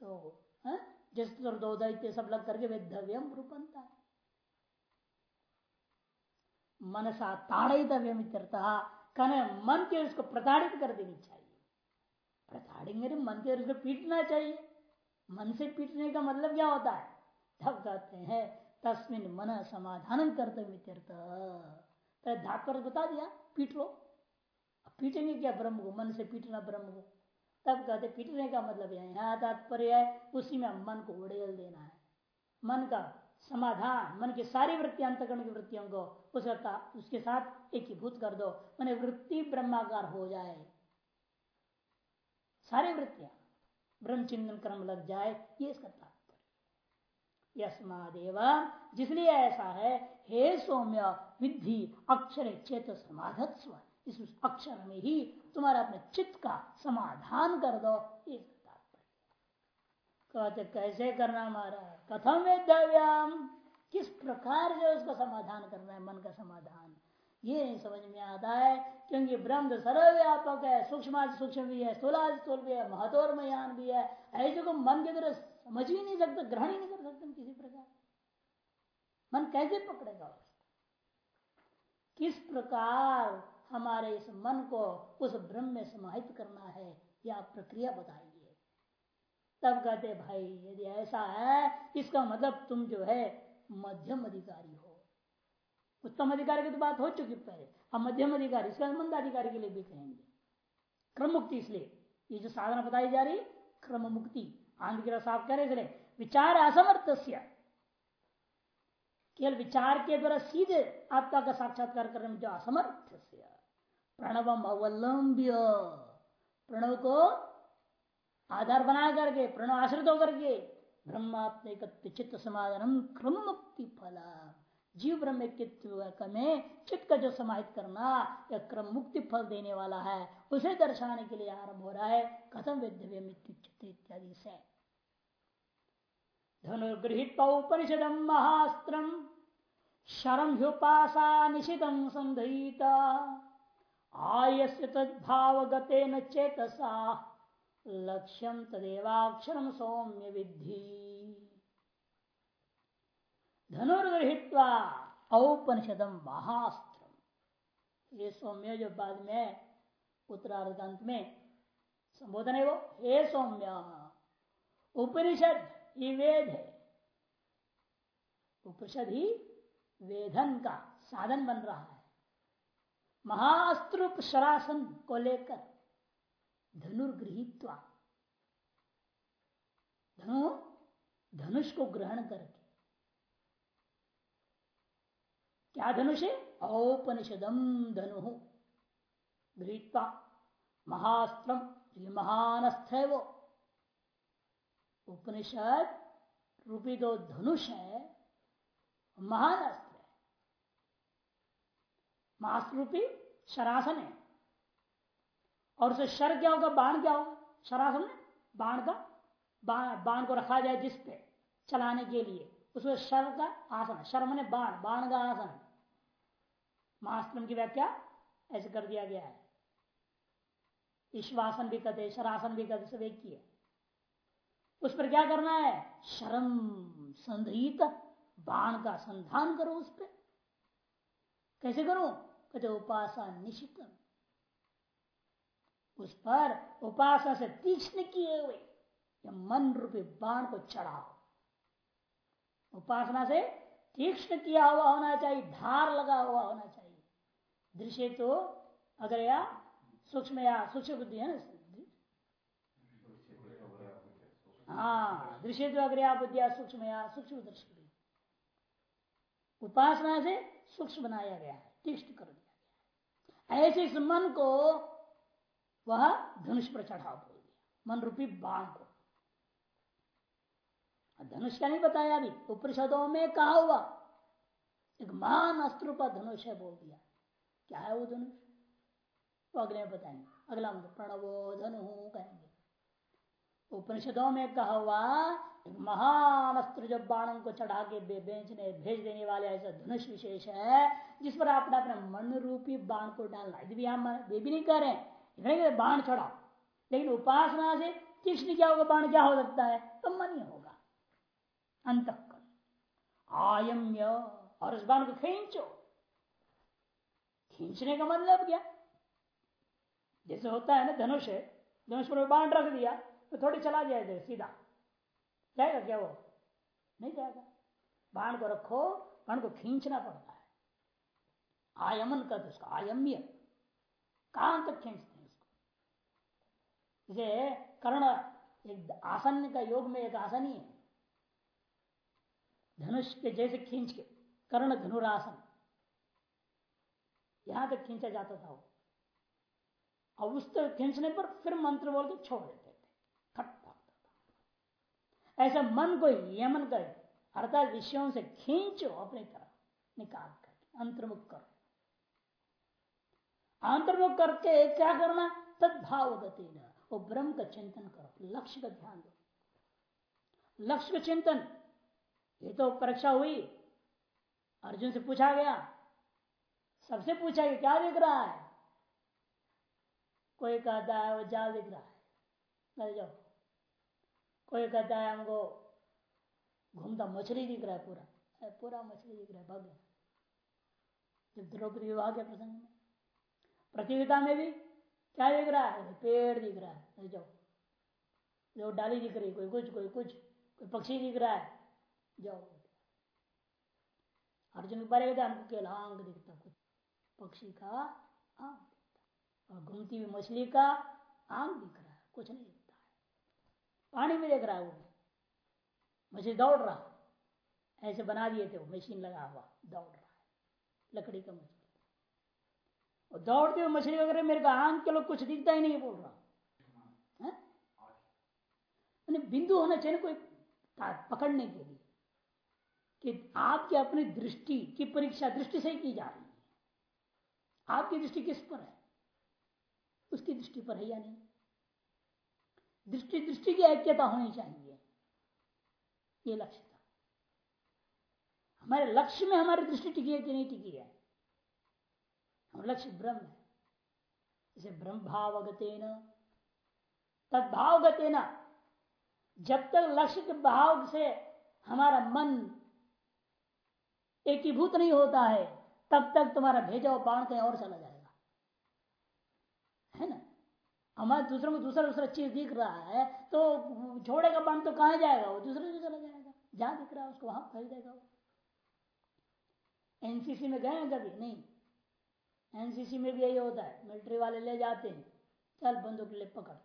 तो जिस दो दैत्य सब लग करके वेदव्यम रूप बनता है मनसा ताड़ितव्यम कहने मन के उसको प्रताड़ित कर देनी चाहिए। प्रताड़ेंगे मन के उसको पीटना चाहिए। मन से पीटने का मतलब क्या होता है? तब कहते हैं, तस्मिन मन समाधान करते धातु बता दिया, पीट लो। पीटेंगे क्या ब्रह्म को? मन से पीटना ब्रह्म को। तब कहते, पीटने का मतलब है, यहाँ तात्पर्य है, उसी में मन को उड़ेल देना है। मन का समाधान, मन की सारी वृत्ति, अंतकरण की वृत्तियों को उसका उसके साथ एकीभूत कर दो। मैंने वृत्ति ब्रह्माकार हो जाए। सारी वृत्तियाँ। ब्रह्म चिंतन क्रम लग जाए, ये इसका तात्पर्य। यस्मादेव जिसलिए ऐसा है, हे सौम्य विधि अक्षर, चेत, समाधत्व, इस अक्षर में ही तुम्हारा अपने चित्त का समाधान कर दो, ये कहते कैसे करना हमारा कथम वेद्याम किस प्रकार से उसका समाधान करना है, मन का समाधान? ये नहीं समझ में आता है, क्योंकि ब्रह्म तो सर्वव्यापक है सूक्ष्म सूक्ष्म भी है स्थूला स्थूल भी है महत्वमयान भी है। ऐसे को मन की तरह समझ ही नहीं सकते, ग्रहण ही नहीं कर सकते किसी प्रकार। मन कैसे पकड़ेगा किस प्रकार हमारे इस मन को उस ब्रह्म में समाहित करना है, यह प्रक्रिया बताएँगे। तब कहते भाई, यदि ऐसा है, इसका मतलब तुम जो है, मध्यम अधिकारी हो। उत्तम अधिकारी की तो बात हो चुकी पहले। अब मध्यम अधिकारी, इसका मंद अधिकारी के लिए भी कहेंगे। क्रम मुक्ति इसलिए, ये जो साधना बताई जा रही, क्रम मुक्ति। आंध आंध्र साफ़ कह रहे विचार असमर्थ केवल विचार के द्वारा सीधे आत्मा का साक्षात्कार करने में जो असमर्थ प्रणव अवलंब्य। प्रणव को आधार बना करके, प्रणव आश्रित होकर के ब्रह्मात्म चित्त समाधान क्रम मुक्ति फला। जीव ब्रह्म में चित्त का जो समाहित करना यह क्रम मुक्ति फल देने वाला है। उसे दर्शाने के लिए आरंभ हो रहा है कथम वेद्य इत्यादि से। धनुर्गृहित उपनिषद महास्त्र शरम ह्युपासा निशित संधयिता। आयस्य तद्भावगते न चेतसा लक्ष्यम तदेवाक्षर सौम्य विद्धि धनुर्गृहित्वा औपनिषदम महास्त्र ये सौम्य जो बाद में, उत्तरार्ध में संबोधन है वो, हे सौम्य, उपनिषद ही वेद है। उपनिषद ही वेधन का साधन बन रहा है। महास्त्र शरासन को लेकर धनुर्गृहित्वा, धनु, धनुष को ग्रहण करके क्या धनुष? है औपनिषदम धनु। गृहित्वा महास्त्रम महानस्थ है वो उपनिषद रूपी दो धनुष है महान अस्त्र मास रूपी शरासन। है और उसे शर क्या होगा? बाण क्या होगा? शरासन? बाण का? बाण बाण को रखा जाए जिस पे? चलाने के लिए। उसमें शर का आसन शर्म ने बाण। बाण का आसन महास्त्रम की व्याख्या ऐसे कर दिया गया है। ईश्वासन भी कहते शरासन भी कहते सब एक ही है। उस पर क्या करना है? शरम संधित बाण का संधान करो उस पर। कैसे करो? कहते उपासना निश्चित उस पर उपासना से तीक्ष्ण किए हुए मन रूपी बाण को चढ़ाओ। उपासना से तीक्ष्ण किया हुआ होना चाहिए, धार लगा हुआ होना चाहिए। दृश्य तो अगर या सूक्ष्म या सूक्ष्म बुद्धि है ना हाँ दृश्य तो अग्रया बुद्धिया सूक्ष्म या सूक्ष्म दृष्टि। उपासना से सूक्ष्म बनाया गया है तीक्ष्ण कर दिया गया ऐसे इस मन को वह धनुष पर चढ़ाव बोल दिया, मन रूपी बाण को। धनुष का नहीं बताया अभी? उपनिषदों में कहा हुआ, एक महान अस्त्र पर धनुष है बोल दिया। क्या है वो धनुष तो अगले में बताएँगे। अगला मतलब प्रणवो धनु कहेंगे। उपनिषदों में कहा हुआ, महान अस्त्र जो बाणों को चढ़ा के बेचने, भेज देने वाले ऐसा धनुष विशेष है, जिस पर आपने अपने मन रूपी बाण को डालना यदि भी हम ये भी नहीं कर रहे बाण चढ़ाओ। लेकिन उपासना से तीक्ष्ण क्या होगा? बाण क्या हो सकता है? तो मन ही होगा। अंत आयम्य। और उस बाण को खींचो। खींचने का मतलब क्या? जैसे होता है ना, धनुष है, धनुष पर बाण रख दिया तो थोड़ी चला जाएगा सीधा। जाएगा क्या वो? नहीं जाएगा। बाण को रखो, बाण को खींचना पड़ता है। आयमन कर दो उसका आयम्य। कहाँ तक खींचते हैं उसको? जैसे कर्ण एक आसन का योग में एक आसन ही है। धनुष के जैसे खींच के, कर्ण धनुरासन। यहाँ तक खींचा जाता था वो। और उस तक खींचने पर फिर मंत्र बोल के छोड़ देते थे, खट ऐसा मन को यमन कर, अर्थात विषयों से खींचो अपनी तरफ़, निकाल कर, अंतर्मुख करो। अंतर्मुख करके क्या करना? तदभाव गति न वो ब्रह्म का चिंतन करो लक्ष्य का ध्यान दो। लक्ष्य का चिंतन, ये तो परीक्षा हुई, अर्जुन से पूछा गया सबसे पूछा कि क्या दिख रहा है? कोई कहता है, वो जाल दिख रहा है। जाओ। कोई कहता है, हमको घूमता मछली दिख रहा है पूरा। पूरा मछली दिख रहा है भव्य जब द्रौपदी विवाह के प्रसंग में, प्रतियोगिता में भी क्या दिख रहा है? पेड़ दिख रहा है। जाओ। जो डाली दिख रही, कोई कुछ कोई कुछ, कोई पक्षी दिख रहा है। जाओ। अर्जुन बारे में हमको केवल आंग दिखता कुछ पक्षी का आंग दिखता और घूमती हुई मछली का आंग दिख रहा है, कुछ नहीं दिखता है। पानी में देख रहा है वो। मछली दौड़ रहा ऐसे बना दिए थे वो मशीन लगा हुआ, दौड़ रहा है। लकड़ी का मछली। और दौड़ते हुए मछली वगैरह, मेरे को आंग के लोग कुछ दिखता ही नहीं, बोल रहा। है? बिंदु होना चाहिए कोई पकड़ने के लिए। कि आपकी अपनी दृष्टि की परीक्षा दृष्टि से ही की जा रही है। आपकी दृष्टि किस पर है? उसकी दृष्टि पर है या नहीं? दृष्टि दृष्टि की ऐक्यता होनी चाहिए। ये लक्ष्य था। हमारे लक्ष्य में हमारी दृष्टि टिकी है कि नहीं टिकी है? लक्ष्य ब्रह्म है। इसे ब्रह्म भावगते न तदभावगते न जब तक लक्ष्य के भाव से हमारा मन एकीभूत नहीं होता है तब तक तुम्हारा भेजा हुआ बाण कहीं और चला जाएगा। है ना? हमारे दूसरों को दूसरा दूसरा चीज़ दिख रहा है तो छोड़ेगा बाण तो कहा जाएगा वो? दूसरे से चला जाएगा। जहाँ दिख रहा है उसको वहाँ खरीदेगा वो। एनसीसी में गए कभी? नहीं। एनसीसी में भी यही होता है। मिलिट्री वाले ले जाते हैं। चल बंदूक ले, पकड़।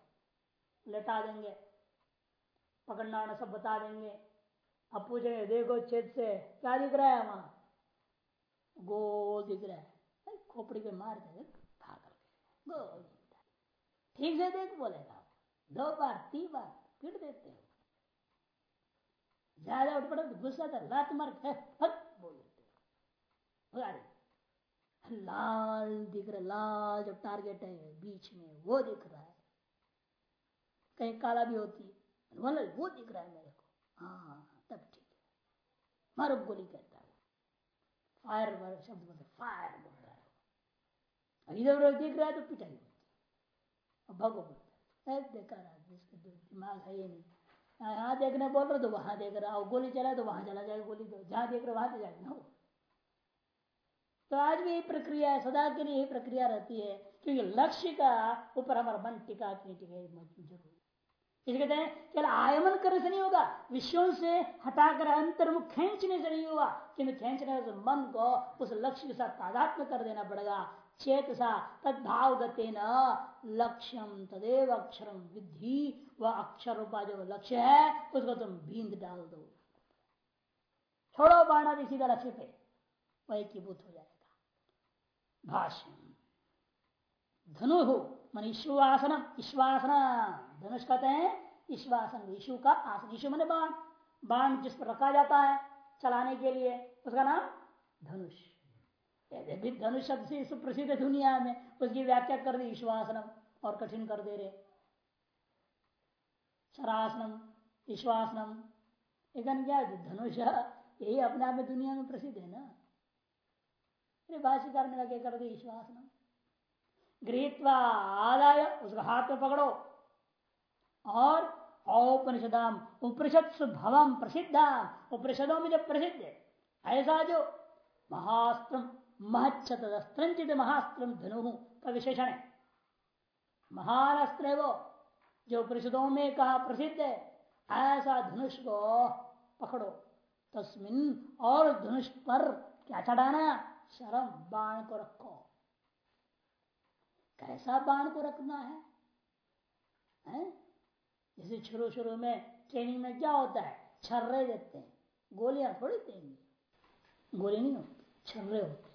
लेटा देंगे। पकड़ना सब बता देंगे। अब पूछेंगे देखो छेद से, क्या दिख रहा है वहाँ? गोल दिख रहा है। खोपड़ी पे मार देंगे भाग गोल ठीक से देख बोलेगा दो बार, तीन बार पीट देते हैं। ज़्यादा उठ पड़ा, गुस्सा था लात मार बोल देते लाल दिख रहा लाल जो टारगेट है, बीच में, वो दिख रहा है। कहीं काला भी होती है, वो दिख रहा है मेरे को। हाँ तब ठीक है। मारो गोली कहता फायर शब्द बोलते फायर बोलता है। इधर दिख रहा है तो पिटाई होती है बोलता है। बेकार आदमी इसके दिमाग है नहीं। यहाँ देखने बोल रहे तो वहाँ देख रहा हो गोली चला तो वहाँ चला जाएगा गोली तो जहाँ देख रहे वहाँ तो जाएगा ना तो आज भी यही प्रक्रिया है, सदा के लिए यही प्रक्रिया रहती है, क्योंकि लक्ष्य का ऊपर हमारा मन टिका टिका ज़रूरी। कहते हैं केवल आयमन करने से नहीं होगा, विषयों से हटाकर अंतर्मुख खेचने से नहीं होगा। किंतु खींचने से मन को उस लक्ष्य के साथ तादात्म कर देना पड़ेगा। चेत सा तदभाव गते न लक्ष्यम तदेव अक्षरम विधि वह अक्षर रूपा जो लक्ष्य है, उसको तुम बींद डाल दो। छोड़ो बाणा सीधा लक्ष्य पे, वही की भूत हो जाएगा। भाष्य धनु हो मन ईश्वासन ईश्वासन धनुष कहते हैं ईश्वासन ईशु का आसन ईशु मैंने बाण। बाण जिस पर रखा जाता है चलाने के लिए, उसका नाम धनुष। धनुष शब्द से सुप्रसिद्ध दुनिया में उसकी व्याख्या कर दी ईश्वासनम और कठिन कर दे रहे। शरासनम ईश्वासनम लेकिन क्या धनुष यही अपने आप में दुनिया में प्रसिद्ध है ना? भाषिकार ने क्या कर दी ईश्वासनम गृहत्वा आदाय, उसका हाथ में पकड़ो। और औपनिषदाम उपनिषद भवम प्रसिद्धा उपनिषदों में जो प्रसिद्ध है ऐसा जो महास्त्र महच्छत्रंचित महास्त्र धनु का विशेषण है। महान अस्त्र है वो जो उपनिषदों में कहा प्रसिद्ध है ऐसा धनुष को पकड़ो। तस्मिन और धनुष पर क्या चढ़ाना? शरम बाण को रखो। कैसा बाण को रखना है, है? जैसे शुरू शुरू में ट्रेनिंग में क्या होता है? छर्रे देते हैं। गोलियाँ थोड़ी देंगे। गोली नहीं होती, छर्रे होते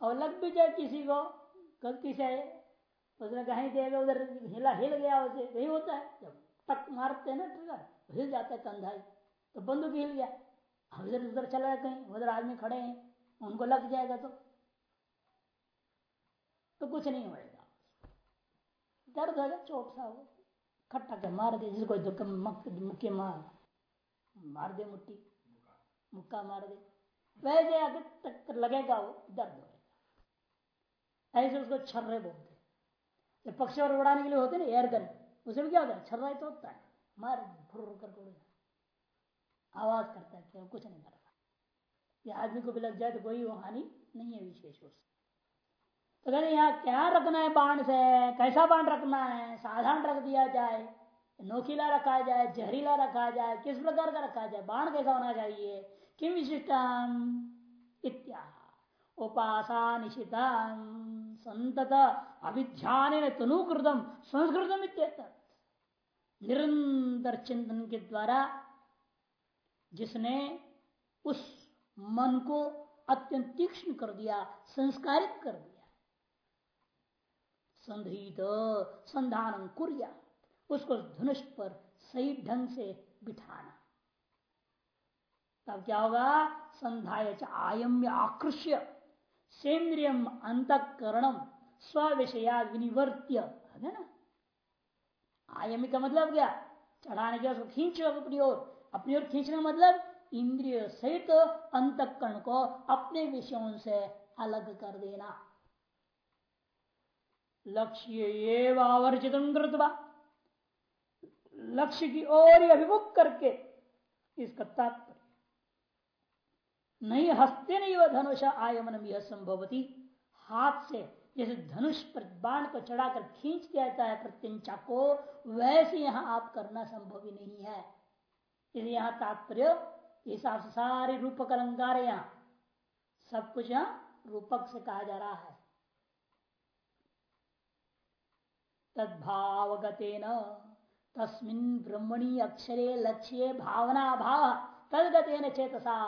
और लग भी जाए किसी को, गलती से उसने कहीं देगा उधर हिला, हिल गया उसे। वही होता है। जब टक मारते हैं ना ट्रिगर हिल जाता है कंधाई तो बंदूक हिल गया। इधर उधर चला कहीं, उधर आदमी खड़े हैं, उनको लग जाएगा तो। तो कुछ नहीं होएगा। दर्द होगा चोट सा हो खट्टा के मार दे जिसको मुक्के मार मार दे मुट्ठी मुक्का मार दे वैसे आगे तक लगेगा वो दर्द होगा ऐसे उसको छर्रे बोलते पक्षी और उड़ाने के लिए होते ना एयरगन उसे भी क्या होता है छर्रा तो होता है मार फुर कर आवाज़ करता है कुछ नहीं करता ये आदमी को भी लग जाए तो कोई वो हानि नहीं है विशेष रूप से तो कहते यहाँ क्या रखना है बाण से, कैसा बाण रखना है? साधारण रख दिया जाए, नोखीला रखा जाए, जहरीला रखा जाए, किस प्रकार का रखा जाए, बाण कैसा होना चाहिए? किम विशिष्टम इत्या उपासा निशिता संतत अभिध्यान तनुकृतम संस्कृतम निरंतर चिंतन के द्वारा जिसने उस मन को अत्यंत तीक्ष्ण कर दिया, संस्कारित कर दिया। संधित, संधान कुरिया। उसको धनुष पर सही ढंग से बिठाना। तब क्या होगा? संध्याय आयम्य आकृष्य। सेन्द्रियम अंतकरणम स्व विषया विनिवर्त्य। है ना? आयमी का मतलब क्या? चढ़ाने के उसको खींचो अपनी ओर। अपनी ओर खींचने मतलब इंद्रिय सहित अंतकरण को अपने विषयों से अलग कर देना। लक्ष्य ये आवर्जित लक्ष्य की ओर अभिमुख करके इसका तात्पर्य। नहीं, हस्ते नहीं वह धनुष आयमन यह संभवती हाथ से जैसे धनुष पर बाण को चढ़ाकर खींच दिया जाता है प्रत्यंचा को, वैसे यहाँ आप करना संभव ही नहीं है। इसलिए यहाँ तात्पर्य हिसाब से सारे रूपक अलंकार यहाँ। सब कुछ यहाँ रूपक से कहा जा रहा है। तद्भावगतेन। तस्मिन ब्रह्मणी अक्षरे लक्ष्य भावना भाव तदगतेन चेतसा।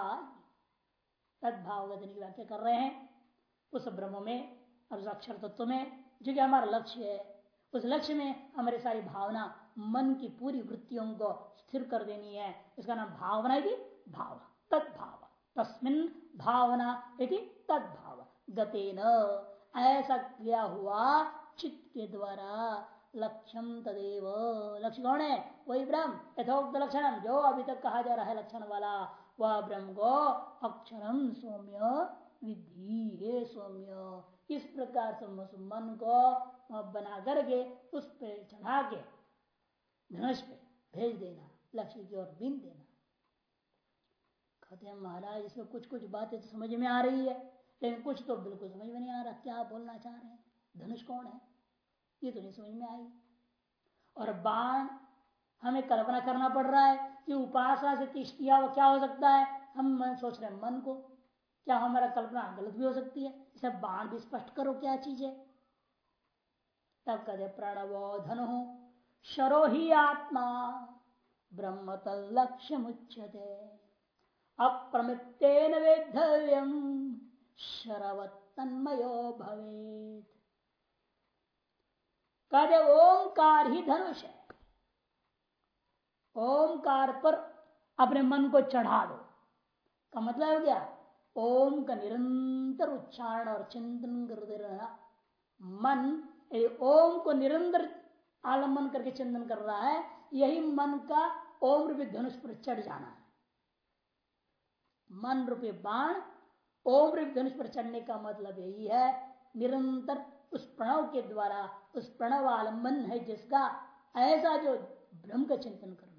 तद्भावगत की व्याख्या कर रहे हैं। उस ब्रह्म में और उस अक्षर तत्व में जो कि हमारा लक्ष्य है, उस लक्ष्य में हमारी सारी भावना मन की पूरी वृत्तियों को स्थिर कर देनी है। इसका नाम भावना यदि भाव तद्भाव तस्मिन भावना यदि तद्भाव गतेन, ऐसा किया हुआ चित्त के द्वारा लक्ष्यम तदेव। लक्ष्य कौन है? वही ब्रह्म, यथोक्त लक्षण जो अभी तक कहा जा रहा है लक्षण वाला, वह ब्रह्म को अक्षरम सौम्य विधि हे, सौम्य। इस प्रकार से मन को बना करके, उस पे चढ़ा के, धनुष पे भेज देना, लक्ष्य की ओर बीन देना। कहते हैं, महाराज, इसमें कुछ कुछ बातें तो समझ में आ रही है, लेकिन कुछ तो बिल्कुल समझ में नहीं आ रहा, क्या बोलना चाह रहे हैं? धनुष कौन है? ये तो नहीं समझ में आई। और बाण, हमें कल्पना करना पड़ रहा है कि उपासना से तिष्ट किया वो क्या हो सकता है? हम मन सोच रहे हैं मन को। क्या हमारा कल्पना गलत भी हो सकती है? इसे बाण भी स्पष्ट करो क्या चीज़? है तब कहते प्रणवो धनु शरो ही आत्मा, ब्रह्म तलक्ष्य मुच्यते। अप्रमितेन वेद्धव्यम, शरवत्तन्मयो भवेत। कहते ओंकार ही धनुष है। ओंकार पर अपने मन को चढ़ा दो। का मतलब है क्या? ओम का निरंतर उच्चारण और चिंतन करते रहना। मन ओम को निरंतर आलंबन करके चिंतन कर रहा है, यही मन का ओम रूपी धनुष पर चढ़ जाना है। मन रूपी बाण ओम रूपी धनुष पर चढ़ने का मतलब यही है, निरंतर उस प्रणव के द्वारा, उस प्रणव आलंबन है जिसका ऐसा जो ब्रह्म का चिंतन करना।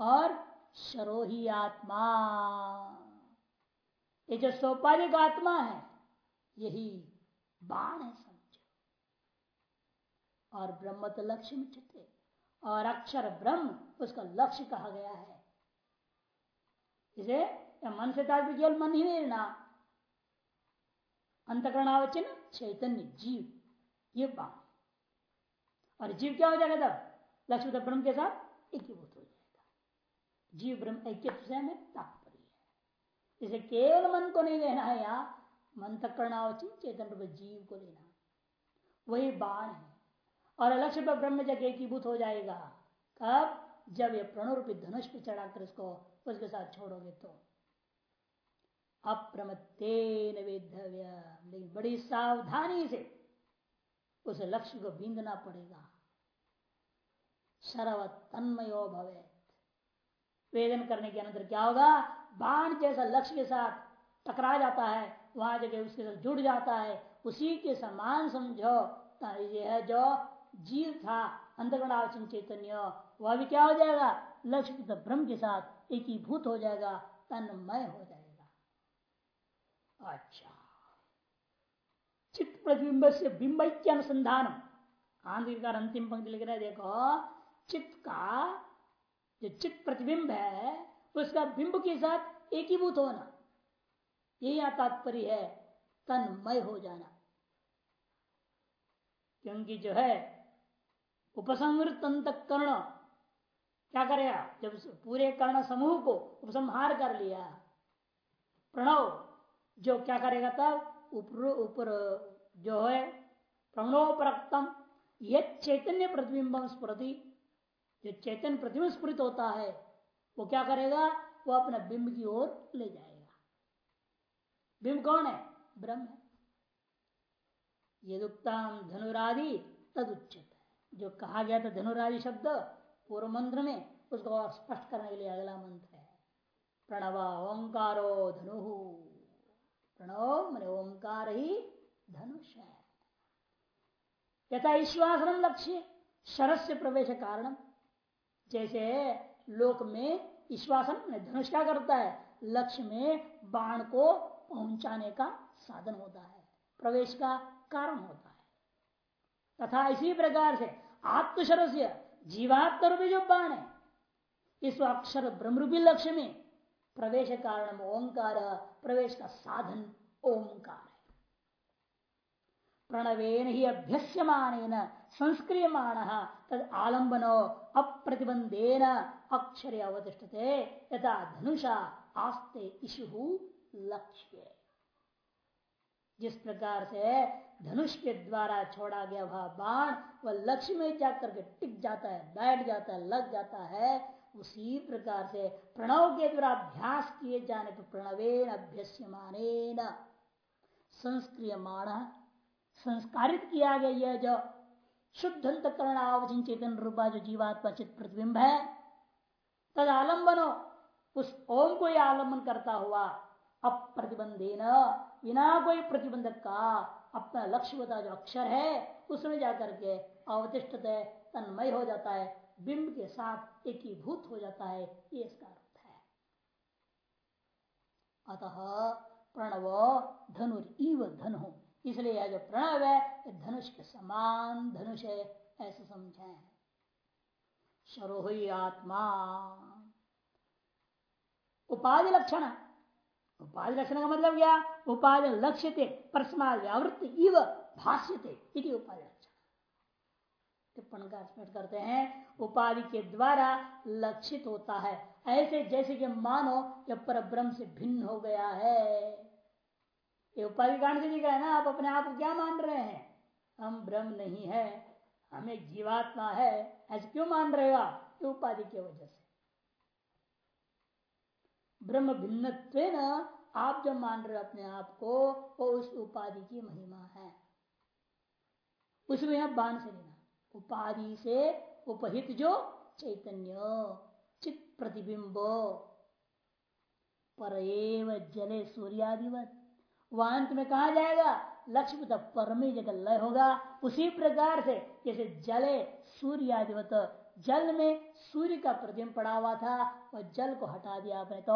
और शरोही आत्मा। ये जो सोपाधिक आत्मा है, यही बाण है समझो। और ब्रह्म तो लक्ष्य में चित्ते और अक्षर ब्रह्म उसका लक्ष्य कहा गया है। इसे मन से तात्पर्य केवल मन ही नहीं लेना। अंतकरणावचन चैतन्य, जीव, ये बात। और जीव क्या हो जाएगा तब? लक्ष्मी ब्रह्म के साथ एकीभूत हो जाएगा। जीव ब्रह्म ऐक्य में तात्पर्य है। इसे केवल मन को नहीं लेना है या मन तक करणावचन चेतन रूप जीव को लेना। वही बाण है। और लक्ष्य पर ब्रह्म जब एकीभूत हो जाएगा। कब? जब ये प्रणो रूपी धनुष पे चढ़ाकर इसको उसके साथ छोड़ोगे तो। अप्रमत्तेन वेद्धव्य। लेकिन बड़ी सावधानी से उस लक्ष्य को बींदना पड़ेगा। सर्व तन्मयो भवे वेदन करने के अंदर क्या होगा? बाण जैसा लक्ष्य के साथ टकरा जाता है, वहाँ जगह उसके साथ जुड़ जाता है। उसी के समान समझो यह जो जीव था अंतर्गणावचन चैतन्य, वह भी क्या हो जाएगा? लक्ष्य ब्रह्म के साथ एकीभूत हो जाएगा, तन्मय हो जाएगा। अच्छा। चित्त प्रतिबिंब से बिंबैक्य अनुसंधान। आंध्र अंतिम पंक्ति लिख रहे देखो। चित्त का, जो चित्त प्रतिबिंब है, उसका बिंब के साथ एकीभूत होना। यही तात्पर्य है, तन्मय हो जाना। क्योंकि जो है उपसंवृत कर्ण क्या करेगा? जब पूरे कर्ण समूह को उपसंहार कर लिया, प्रणव जो क्या करेगा तब? ऊपर ऊपर, जो है प्रणोपरक्तम यह चैतन्य प्रतिबिंब स्मृति जो चैतन्य प्रतिबिंब स्मृत होता है, वो क्या करेगा? वो अपना बिंब की ओर ले जाएगा। बिंब कौन है? ब्रह्म है। यदुक्ताम धनुरादि तद उच्चत जो कहा गया था धनुरादि शब्द, पूर्व मंत्र में, उसको और स्पष्ट करने के लिए अगला मंत्र है प्रणव ओंकारो धनु। प्रणव ओंकार ही धनुष। है यथा ईश्वासन लक्ष्य शरद से प्रवेश कारण। जैसे लोक में ईश्वासन धनुष क्या करता है? लक्ष्य में बाण को पहुँचाने का साधन होता है, प्रवेश का कारण होता है। तथा इसी प्रकार से आत्मशर से जीवात्म रूपी जो बाण है, इस अक्षर ब्रह्मरूपी लक्ष्य में प्रवेश कारण ओंकार प्रवेश का साधन ओंकार है। प्रणवेन ही अभ्यस्यमान संस्क्रियमाण, तद आलंबनो अप्रतिबंधेन अक्षर अवतिष्ठते, यथा धनुषा आस्ते इशु लक्ष्य। जिस प्रकार से धनुष के द्वारा छोड़ा गया वह बाण, वह लक्ष्य में जाकर के टिक जाता है, बैठ जाता है, लग जाता है उसी प्रकार से प्रणव के द्वारा अभ्यास किए जाने पर प्रणवेन अभ्यस्यमान संस्क्रियमाण संस्कारित किया गया यह जो शुद्ध अंतकरण चेतन रूपा जो जीवात्मा चित प्रतिबिंब है तद आलम्बनो उस ओम को ही आलंबन करता हुआ अप्रतिबंधे न बिना कोई प्रतिबंधक का अपना लक्ष्य बता जो अक्षर है, उसमें जाकर के अवतिष्ठ तन्मय हो जाता है। बिंब के साथ एकीभूत हो जाता है, ये इसका अर्थ है। अतः प्रणव धनुर इव धनु। इसलिए यह जो प्रणव है धनुष के समान धनुष है, ऐसे समझे शरो आत्मा। उपाधि लक्षण। उपाधि लक्षण का मतलब क्या? उपाधि लक्ष्य थे परस्मा व्यावृत्ति इव भाष्यते इति उपाधि टिप्पण का स्मृत करते हैं, उपाधि के द्वारा लक्षित होता है। ऐसे जैसे कि मानो यह पर ब्रह्म से भिन्न हो गया है। ये उपाधि कांड से दिखा है ना, आप अपने आप को क्या मान रहे हैं? हम ब्रह्म नहीं है, हम जीवात्मा है। ऐसे क्यों मान रहे हो आप? उपाधि की वजह से? ब्रह्म भिन्न आप जो मान रहे हो अपने आप को, वो उस उपाधि की महिमा है। उसमें यहाँ बाण से लेना उपाधि से उपहित जो चैतन्य, चित प्रतिबिंब। पर जले सूर्यादिवत। वह में कहा जाएगा? लक्ष्य तो परमी जगह लय होगा। उसी प्रकार से जैसे जले सूर्यादिवत, जल में सूर्य का प्रतिबिंब पड़ा हुआ था और जल को हटा दिया आपने तो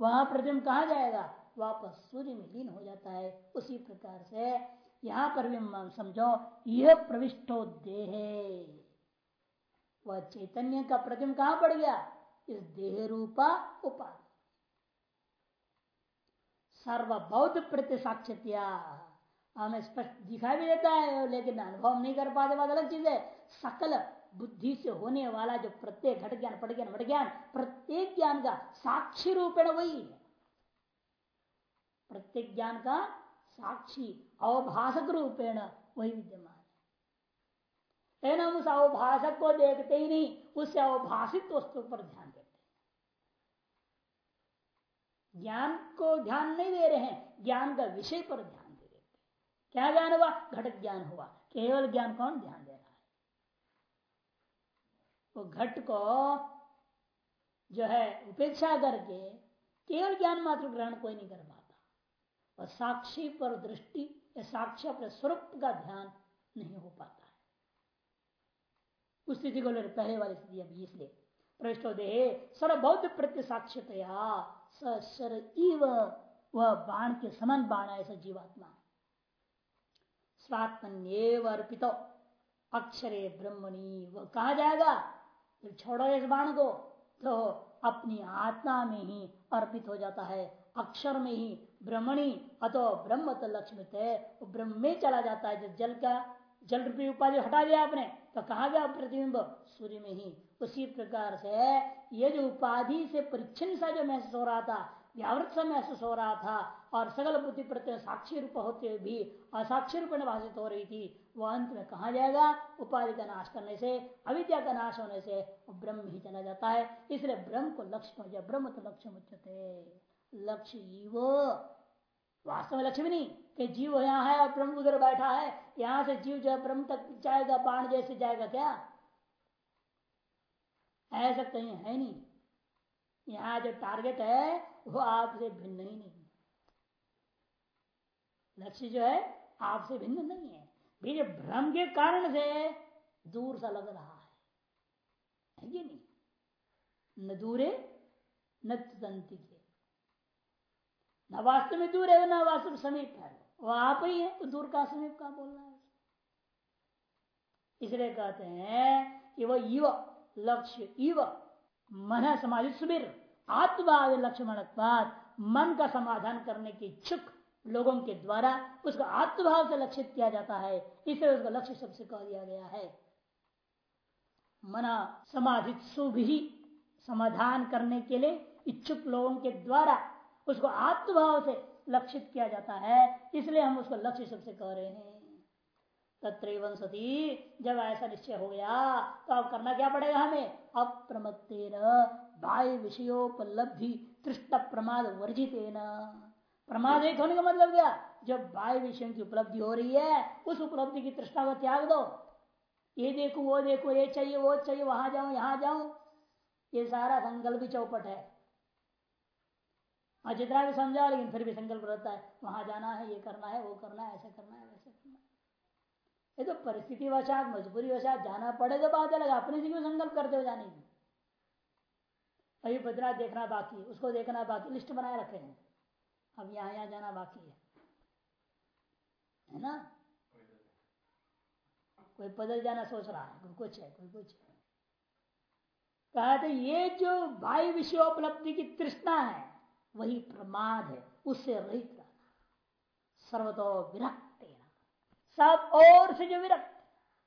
वहाँ प्रतिबिंब कहा जाएगा? वापस सूर्य में लीन हो जाता है। उसी प्रकार से यहाँ पर भी समझो, यह प्रविष्टो देह। वह चैतन्य का प्रतिबिंब कहाँ पड़ गया? इस देह रूपा उपाधि। सर्वबौद्ध प्रति साक्षत्या हमें स्पष्ट दिखाई भी देता है, लेकिन अनुभव नहीं कर पाते, बात अलग चीज़ है। सकल बुद्धि से होने वाला जो प्रत्येक घट ज्ञान, पट ज्ञान, वट ज्ञान, प्रत्येक ज्ञान का साक्षी रूपेण वही है। प्रत्येक ज्ञान का साक्षी अवभाषक रूपेण वही विद्यमान है। लेकिन उस अवभाषक को देखते ही नहीं, उससे अवभाषित वस्तु पर ध्यान देते ज्ञान को ध्यान नहीं दे रहे हैं, ज्ञान का विषय पर ध्यान दे देते क्या ज्ञान हुआ? घट ज्ञान हुआ। केवल ज्ञान कौन ध्यान दे रहा है? वो घट को जो है, उपेक्षा करके केवल ज्ञान मात्र ग्रहण कोई नहीं कर पाता। और साक्षी पर दृष्टि या साक्षी अपने स्वरूप का ध्यान नहीं हो पाता है। उस स्थिति को ले पहले वाली स्थिति अभी इसलिए प्रविष्टो देह सर्वबौद्ध प्रत्य साक्ष्यतया सर वह बाण के समान बाण है, ऐसा जीवात्मा। स्वात्मन्यव अर्पित, अक्षरे ब्रह्मणी वह कहा जाएगा? जब छोड़ो इस बाण को तो अपनी आत्मा में ही अर्पित हो जाता है, अक्षर में ही ब्रह्मणी अतो ब्रह्म तो लक्ष्मित है वो ब्रह्म में चला जाता है, जब जल का, जल रूपी उपाधि हटा दिया आपने तो कहा गया प्रतिबिंब? सूर्य में ही। उसी प्रकार से ये जो उपाधि से परिच्छिन्न सा जो महसूस हो रहा था, व्यावृत सा महसूस हो रहा था, और सकल बुद्धि प्रत्यय साक्षी रूप होते हुए भी असाक्षी रूप में भाषित हो रही थी वह अंत में कहा जाएगा? उपाधि का नाश करने से, अविद्या का नाश होने से ब्रह्म ही चला जाता है। इसलिए ब्रह्म को लक्ष्य हो जाए ब्रह्म तो लक्ष्य मुच्यते। लक्ष्य वास्तव में लक्ष्य भी नहीं कि जीव यहाँ है और ब्रह्म उधर बैठा है। यहाँ से जीव जो ब्रह्म तक जाएगा, बाण जैसे जाएगा क्या? ऐसा कहीं है नहीं। यहाँ जो टारगेट है, वो आपसे भिन्न ही नहीं लक्ष्य जो है, आपसे भिन्न नहीं है। फिर भ्रम के कारण से दूर सा लग रहा है। है नहीं? न दूरे, न तंति न वास्तव में दूर है, न वास्तव समीप है। वो आप ही है तो दूर का समीप का बोलना है इसलिए कहते हैं कि वह युव लक्ष्य इव मन समाधि सुबीर आत्मभाव लक्ष्मण मन का समाधान करने की इच्छुक लोगों के द्वारा उसका आत्मभाव से लक्षित किया जाता है। इसलिए उसका लक्ष्य सबसे कह दिया गया है। मना समाधित सुभी समाधान करने के लिए इच्छुक लोगों के द्वारा उसको आत्मभाव से लक्षित किया जाता है, इसलिए हम उसको लक्ष्य सबसे कह रहे हैं। तत्र सती, जब ऐसा निश्चय हो गया तो अब करना क्या पड़ेगा हमें? अप्रमत्तेन, बाह्य विषयोपलब्धि, तृष्ट प्रमाद वर्जित प्रमाद एक होने का मतलब क्या? जब बाह्य विषयों की उपलब्धि हो रही है, उस उपलब्धि की तृष्णा को त्याग दो। ये देखो, वो देखो, ये चाहिए, वो चाहिए, वहाँ जाऊँ, यहाँ जाऊँ। ये सारा संकल्प चौपट है। और जितना भी समझा, लेकिन फिर भी संकल्प रहता है, वहाँ जाना है, ये करना है, वो करना है, ऐसा करना है, वैसा करना है। ये तो परिस्थिति वशात, मजबूरी वशात, जाना पड़े तो बात अलग अपने से क्यों संकल्प करते हो जाने की? अभी बद्रनाथ देखना बाकी उसको देखना बाकी, लिस्ट बनाए रखे हैं। अब यहाँ यहाँ जाना बाकी है। है ना? कोई पैदल जाना सोच रहा है, कोई कुछ है, कोई कुछ है। कहा तो ये जो भाई विषयोपलब्धि की तृष्णा है वही प्रमाद है, उससे रहित रहना। सर्वतो विरक्त सब और से जो विरक्त,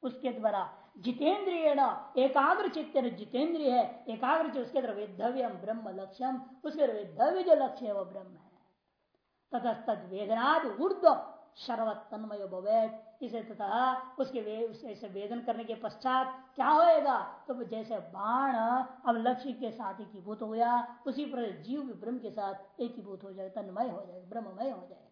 उसके द्वारा जितेंद्रिय एकाग्र चित्त जितेंद्रिय है, एकाग्र चित्त, उसके द्वारा वेद्धव्यम ब्रह्म लक्ष्यम उसके वेद्धव्य जो लक्ष्य है वह ब्रह्म है। ततस्तद वेदनाद ऊर्ध शर्वत तन्मय भवेद इसे तथा उसके वे उसे वेदन करने के पश्चात क्या होएगा? तो जैसे बाण अब लक्ष्य के साथ एकीभूत हो गया, उसी पर जीव भी ब्रह्म के साथ एकीभूत हो जाएगा, तन्मय हो जाएगा, ब्रह्ममय हो जाएगा।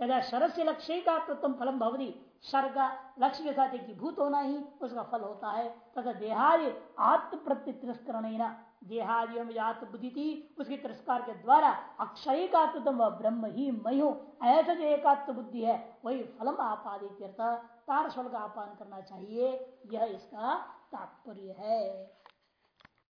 यदा शरद से लक्ष्य का तुम फलम भवती शर का लक्ष्य के साथ एकीभूत होना ही उसका फल होता है। तथा देहादि आत्म प्रति तिरस्करण देहादियों में जात बुद्धि थी उसकी तिरस्कार के द्वारा अक्षय का तुम ब्रह्म ही। मयो ऐसा जो एकात्म बुद्धि है, वही फलम आपादित तार का आपान करना चाहिए। यह इसका तात्पर्य है।